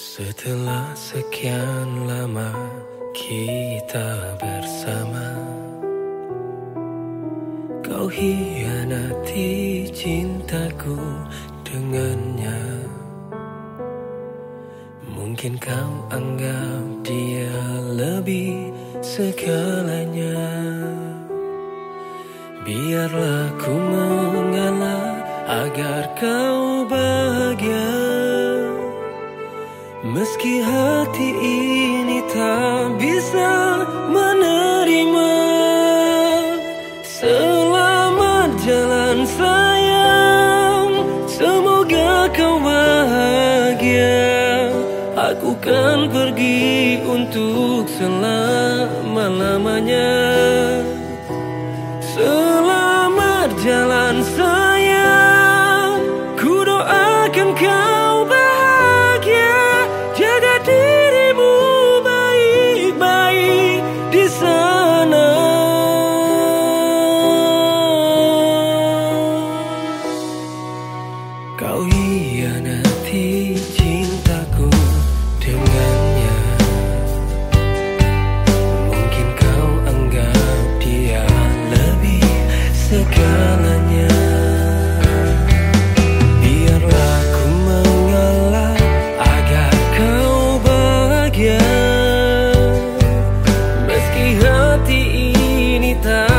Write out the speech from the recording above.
Setelah sekian lama kita bersama Kau hianati cintaku dengannya. Mungkin kau anggap dia lebih segalanya. Biarlah ku mengalah agar kau bahagia Meski hati ini tak bisa menerima Selamat jalan sayang. Semoga kau bahagia. Aku kan pergi untuk selama-lamanya Kau hianati cintaku dengannya. Mungkin kau anggap dia lebih segalanya. Biarlah ku mengalah agar kau bahagia. Meski hati ini tak